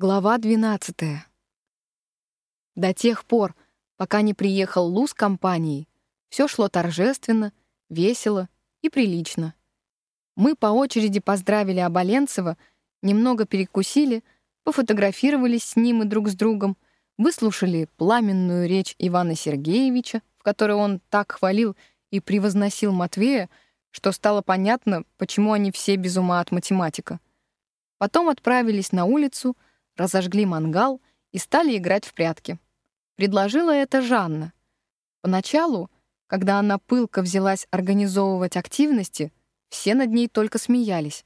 Глава 12. До тех пор, пока не приехал Лу с компанией, все шло торжественно, весело и прилично. Мы по очереди поздравили Оболенцева, немного перекусили, пофотографировались с ним и друг с другом, выслушали пламенную речь Ивана Сергеевича, в которой он так хвалил и превозносил Матвея, что стало понятно, почему они все без ума от математика. Потом отправились на улицу — разожгли мангал и стали играть в прятки. Предложила это Жанна. Поначалу, когда она пылко взялась организовывать активности, все над ней только смеялись.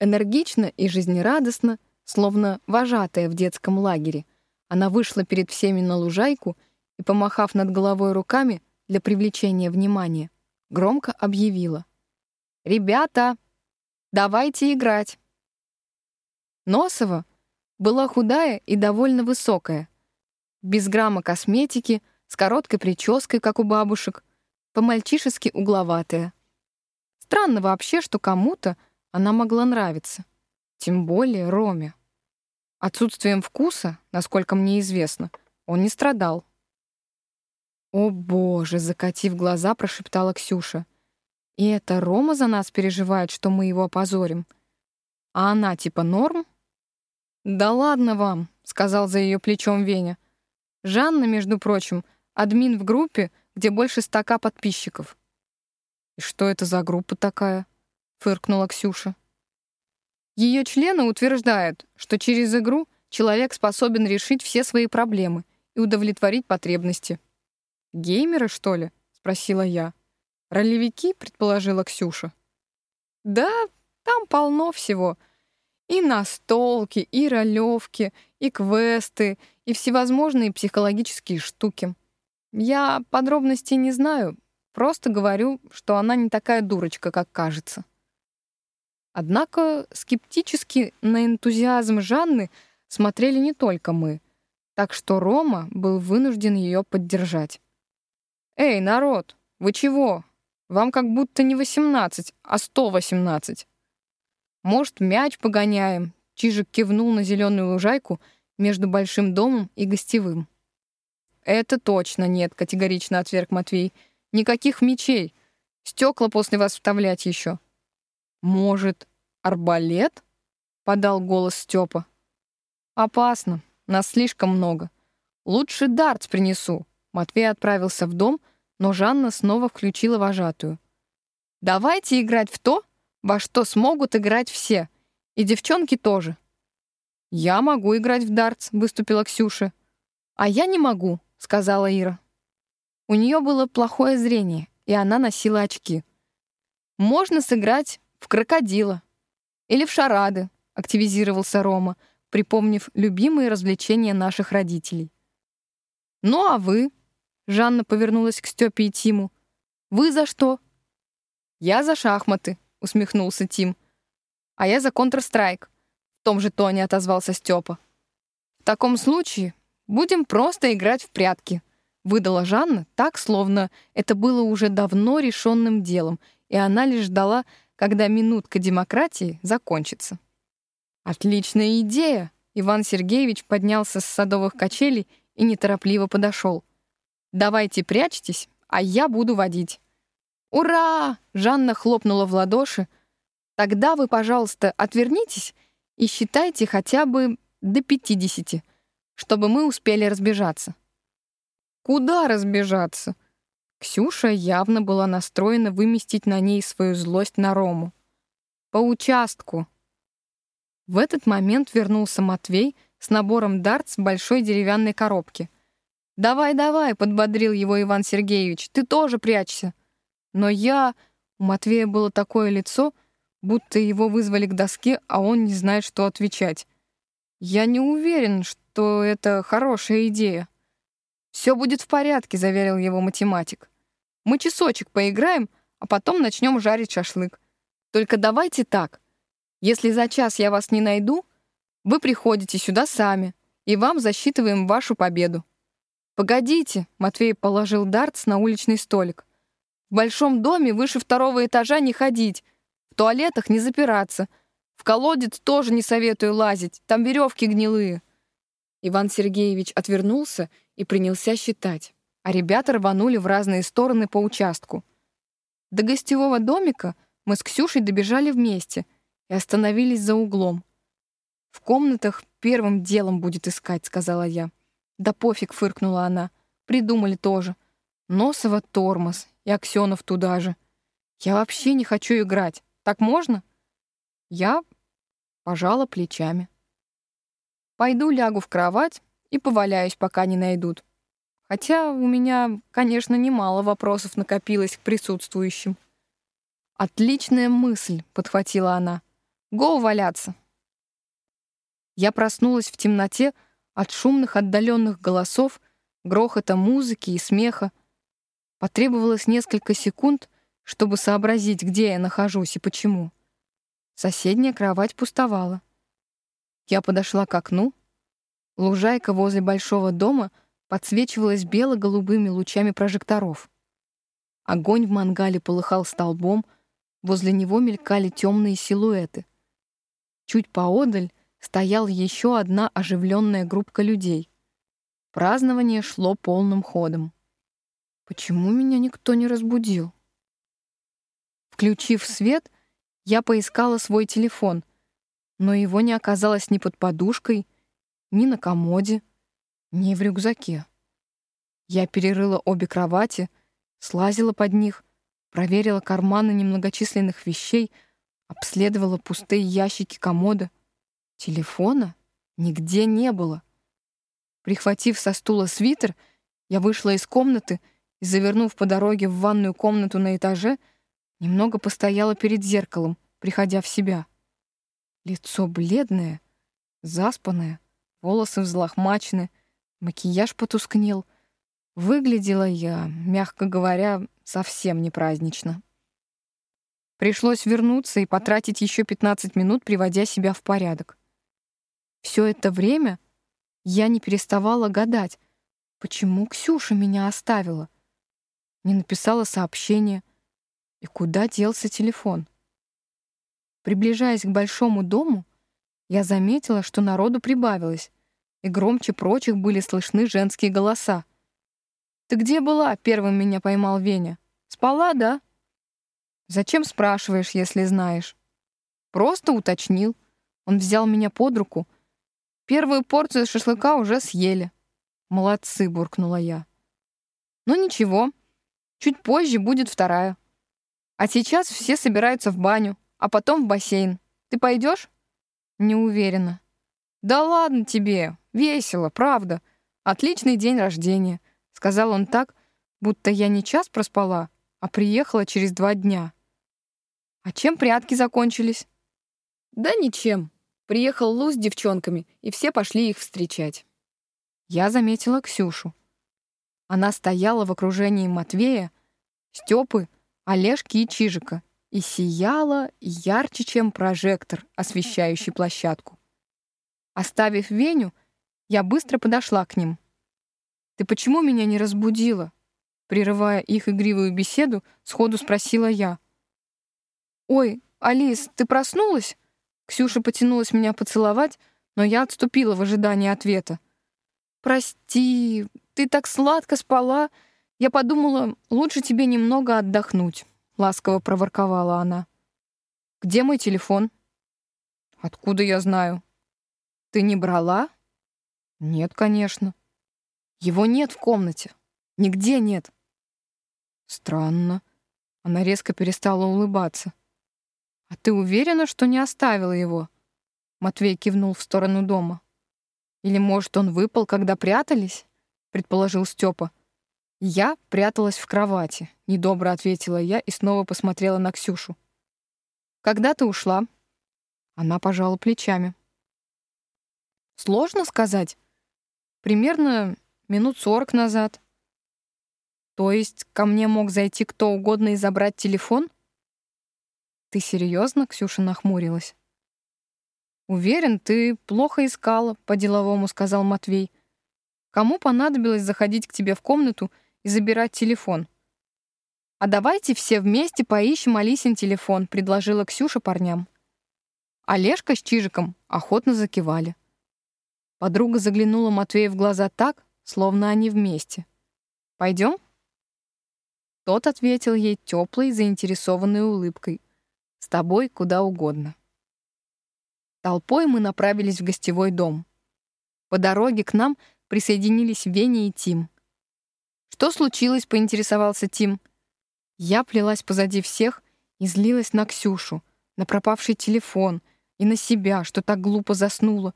Энергично и жизнерадостно, словно вожатая в детском лагере, она вышла перед всеми на лужайку и, помахав над головой руками для привлечения внимания, громко объявила. «Ребята, давайте играть!» Носова, была худая и довольно высокая, без грамма косметики, с короткой прической, как у бабушек, по-мальчишески угловатая. Странно вообще, что кому-то она могла нравиться, тем более Роме. Отсутствием вкуса, насколько мне известно, он не страдал. «О, Боже!» — закатив глаза, прошептала Ксюша. «И это Рома за нас переживает, что мы его опозорим? А она типа норм?» «Да ладно вам», — сказал за ее плечом Веня. «Жанна, между прочим, админ в группе, где больше стака подписчиков». «И что это за группа такая?» — фыркнула Ксюша. Ее члены утверждают, что через игру человек способен решить все свои проблемы и удовлетворить потребности. «Геймеры, что ли?» — спросила я. «Ролевики?» — предположила Ксюша. «Да, там полно всего», и настолки, и ролевки, и квесты, и всевозможные психологические штуки. Я подробностей не знаю, просто говорю, что она не такая дурочка, как кажется. Однако скептически на энтузиазм Жанны смотрели не только мы, так что Рома был вынужден ее поддержать. «Эй, народ, вы чего? Вам как будто не 18, а 118. Может, мяч погоняем?» Чижик кивнул на зеленую лужайку между большим домом и гостевым. «Это точно нет», — категорично отверг Матвей. «Никаких мечей. Стекла после вас вставлять еще». «Может, арбалет?» — подал голос Степа. «Опасно. Нас слишком много. Лучше дартс принесу». Матвей отправился в дом, но Жанна снова включила вожатую. «Давайте играть в то, во что смогут играть все, и девчонки тоже. «Я могу играть в дартс», — выступила Ксюша. «А я не могу», — сказала Ира. У нее было плохое зрение, и она носила очки. «Можно сыграть в крокодила или в шарады», — активизировался Рома, припомнив любимые развлечения наших родителей. «Ну а вы?» — Жанна повернулась к Степе и Тиму. «Вы за что?» «Я за шахматы», — усмехнулся Тим. «А я за Counter-Strike», — в том же тоне отозвался Степа. «В таком случае будем просто играть в прятки», — выдала Жанна так, словно это было уже давно решенным делом, и она лишь ждала, когда минутка демократии закончится. «Отличная идея!» Иван Сергеевич поднялся с садовых качелей и неторопливо подошел. «Давайте прячьтесь, а я буду водить». «Ура!» — Жанна хлопнула в ладоши. «Тогда вы, пожалуйста, отвернитесь и считайте хотя бы до пятидесяти, чтобы мы успели разбежаться». «Куда разбежаться?» Ксюша явно была настроена выместить на ней свою злость на Рому. «По участку». В этот момент вернулся Матвей с набором дартс большой деревянной коробке. «Давай, давай», — подбодрил его Иван Сергеевич, — «ты тоже прячься». Но я... У Матвея было такое лицо, будто его вызвали к доске, а он не знает, что отвечать. Я не уверен, что это хорошая идея. «Все будет в порядке», — заверил его математик. «Мы часочек поиграем, а потом начнем жарить шашлык. Только давайте так. Если за час я вас не найду, вы приходите сюда сами, и вам засчитываем вашу победу». «Погодите», — Матвей положил дартс на уличный столик. В большом доме выше второго этажа не ходить, в туалетах не запираться, В колодец тоже не советую лазить, там веревки гнилые. Иван Сергеевич отвернулся и принялся считать, а ребята рванули в разные стороны по участку. До гостевого домика мы с Ксюшей добежали вместе и остановились за углом. «В комнатах первым делом будет искать», — сказала я. «Да пофиг», — фыркнула она. «Придумали тоже. Носова тормоз, и Аксенов туда же. Я вообще не хочу играть. Так можно?» Я пожала плечами. Пойду лягу в кровать и поваляюсь, пока не найдут. Хотя у меня, конечно, немало вопросов накопилось к присутствующим. «Отличная мысль», — подхватила она. «Го валяться». Я проснулась в темноте от шумных отдаленных голосов, грохота музыки и смеха. Потребовалось несколько секунд, чтобы сообразить, где я нахожусь и почему. Соседняя кровать пустовала. Я подошла к окну. Лужайка возле большого дома подсвечивалась бело-голубыми лучами прожекторов. Огонь в мангале полыхал столбом, возле него мелькали темные силуэты. Чуть поодаль стояла еще одна оживленная группка людей. Празднование шло полным ходом. Почему меня никто не разбудил? Включив свет, я поискала свой телефон, но его не оказалось ни под подушкой, ни на комоде, ни в рюкзаке. Я перерыла обе кровати, слазила под них, проверила карманы немногочисленных вещей, обследовала пустые ящики комода. Телефона нигде не было. Прихватив со стула свитер, я вышла из комнаты и, завернув по дороге в ванную комнату на этаже, немного постояла перед зеркалом, приходя в себя. Лицо бледное, заспанное, волосы взлохмачены, макияж потускнел. Выглядела я, мягко говоря, совсем не празднично. Пришлось вернуться и потратить еще 15 минут, приводя себя в порядок. Все это время я не переставала гадать, почему Ксюша меня оставила. Не написала сообщение. И куда делся телефон? Приближаясь к большому дому, я заметила, что народу прибавилось, и громче прочих были слышны женские голоса. «Ты где была?» — первым меня поймал Веня. «Спала, да?» «Зачем спрашиваешь, если знаешь?» «Просто уточнил». Он взял меня под руку — Первую порцию шашлыка уже съели. Молодцы, буркнула я. Ну ничего, чуть позже будет вторая. А сейчас все собираются в баню, а потом в бассейн. Ты пойдешь? Не уверена. Да ладно тебе, весело, правда. Отличный день рождения, сказал он так, будто я не час проспала, а приехала через два дня. А чем прятки закончились? Да ничем. Приехал Лу с девчонками, и все пошли их встречать. Я заметила Ксюшу. Она стояла в окружении Матвея, Степы, Олежки и Чижика и сияла ярче, чем прожектор, освещающий площадку. Оставив Веню, я быстро подошла к ним. «Ты почему меня не разбудила?» Прерывая их игривую беседу, сходу спросила я. «Ой, Алис, ты проснулась?» Ксюша потянулась меня поцеловать, но я отступила в ожидании ответа. «Прости, ты так сладко спала. Я подумала, лучше тебе немного отдохнуть», — ласково проворковала она. «Где мой телефон?» «Откуда я знаю?» «Ты не брала?» «Нет, конечно. Его нет в комнате. Нигде нет». «Странно». Она резко перестала улыбаться. «А ты уверена, что не оставила его?» Матвей кивнул в сторону дома. «Или, может, он выпал, когда прятались?» — предположил Степа. «Я пряталась в кровати», — недобро ответила я и снова посмотрела на Ксюшу. «Когда ты ушла?» Она пожала плечами. «Сложно сказать. Примерно минут сорок назад». «То есть ко мне мог зайти кто угодно и забрать телефон?» «Ты серьезно?» — Ксюша нахмурилась. «Уверен, ты плохо искала», — по-деловому сказал Матвей. «Кому понадобилось заходить к тебе в комнату и забирать телефон?» «А давайте все вместе поищем Алисин телефон», — предложила Ксюша парням. Олежка с Чижиком охотно закивали. Подруга заглянула Матвею в глаза так, словно они вместе. «Пойдем?» Тот ответил ей теплой, заинтересованной улыбкой. «С тобой куда угодно». Толпой мы направились в гостевой дом. По дороге к нам присоединились Веня и Тим. «Что случилось?» — поинтересовался Тим. Я плелась позади всех и злилась на Ксюшу, на пропавший телефон и на себя, что так глупо заснула.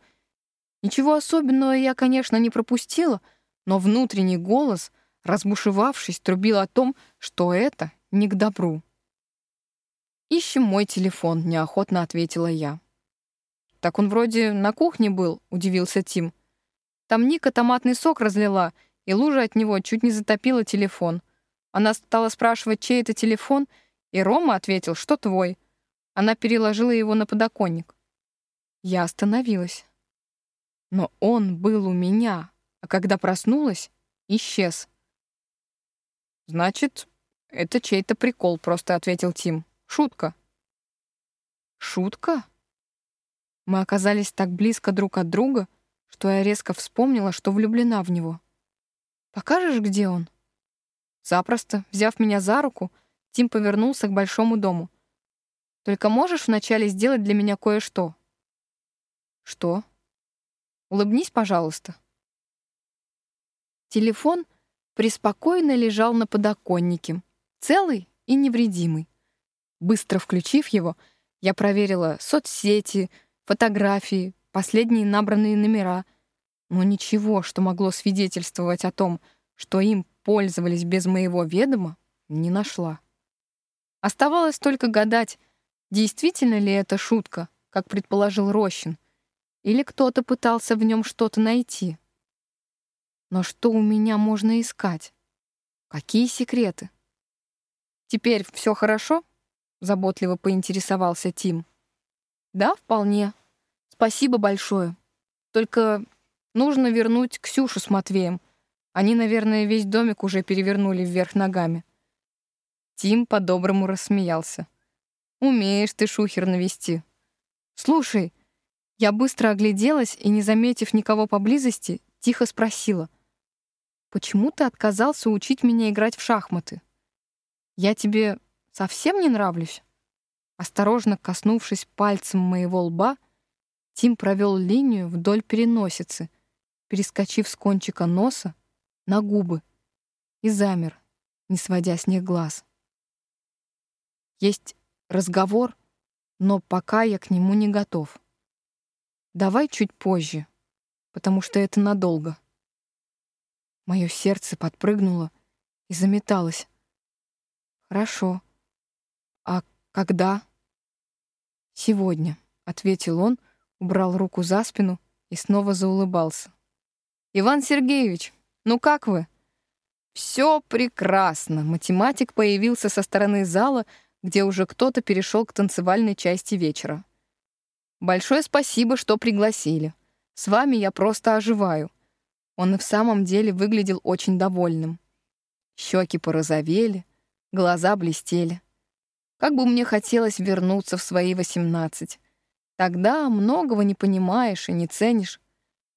Ничего особенного я, конечно, не пропустила, но внутренний голос, разбушевавшись, трубил о том, что это не к добру. «Ищем мой телефон», — неохотно ответила я. «Так он вроде на кухне был», — удивился Тим. «Там Ника томатный сок разлила, и лужа от него чуть не затопила телефон. Она стала спрашивать, чей это телефон, и Рома ответил, что твой. Она переложила его на подоконник. Я остановилась. Но он был у меня, а когда проснулась, исчез. «Значит, это чей-то прикол», — просто ответил Тим. «Шутка». «Шутка?» Мы оказались так близко друг от друга, что я резко вспомнила, что влюблена в него. «Покажешь, где он?» Запросто, взяв меня за руку, Тим повернулся к большому дому. «Только можешь вначале сделать для меня кое-что?» «Что?» «Улыбнись, пожалуйста». Телефон преспокойно лежал на подоконнике, целый и невредимый. Быстро включив его, я проверила соцсети, фотографии, последние набранные номера, но ничего, что могло свидетельствовать о том, что им пользовались без моего ведома, не нашла. Оставалось только гадать, действительно ли это шутка, как предположил Рощин, или кто-то пытался в нем что-то найти. Но что у меня можно искать? Какие секреты? Теперь все хорошо? Заботливо поинтересовался Тим. Да, вполне. Спасибо большое. Только нужно вернуть Ксюшу с Матвеем. Они, наверное, весь домик уже перевернули вверх ногами. Тим по-доброму рассмеялся. «Умеешь ты шухер навести. Слушай, я быстро огляделась и, не заметив никого поблизости, тихо спросила. «Почему ты отказался учить меня играть в шахматы? Я тебе совсем не нравлюсь?» Осторожно коснувшись пальцем моего лба, Тим провел линию вдоль переносицы, перескочив с кончика носа на губы, и замер, не сводя с них глаз. Есть разговор, но пока я к нему не готов. Давай чуть позже, потому что это надолго. Мое сердце подпрыгнуло и заметалось. Хорошо. А когда? Сегодня, ответил он, убрал руку за спину и снова заулыбался. Иван Сергеевич, ну как вы? Все прекрасно. Математик появился со стороны зала, где уже кто-то перешел к танцевальной части вечера. Большое спасибо, что пригласили. С вами я просто оживаю. Он и в самом деле выглядел очень довольным. Щеки порозовели, глаза блестели. Как бы мне хотелось вернуться в свои восемнадцать. Тогда многого не понимаешь и не ценишь.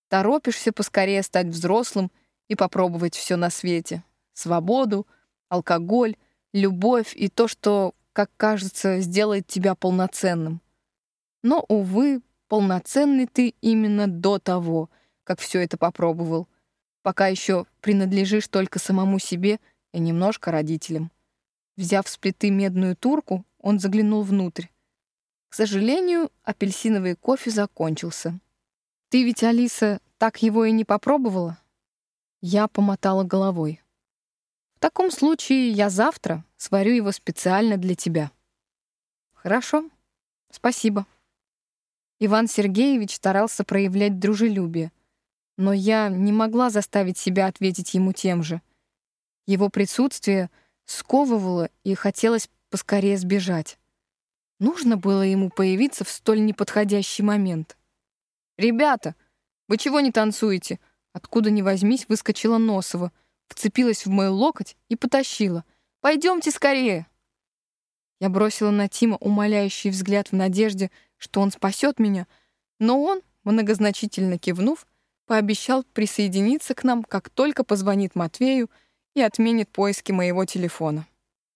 Торопишься поскорее стать взрослым и попробовать все на свете. Свободу, алкоголь, любовь и то, что, как кажется, сделает тебя полноценным. Но, увы, полноценный ты именно до того, как все это попробовал. Пока еще принадлежишь только самому себе и немножко родителям. Взяв с плиты медную турку, он заглянул внутрь. К сожалению, апельсиновый кофе закончился. «Ты ведь, Алиса, так его и не попробовала?» Я помотала головой. «В таком случае я завтра сварю его специально для тебя». «Хорошо, спасибо». Иван Сергеевич старался проявлять дружелюбие, но я не могла заставить себя ответить ему тем же. Его присутствие сковывало и хотелось поскорее сбежать. Нужно было ему появиться в столь неподходящий момент. «Ребята, вы чего не танцуете?» Откуда ни возьмись, выскочила Носова, вцепилась в мой локоть и потащила. «Пойдемте скорее!» Я бросила на Тима умоляющий взгляд в надежде, что он спасет меня, но он, многозначительно кивнув, пообещал присоединиться к нам, как только позвонит Матвею и отменит поиски моего телефона.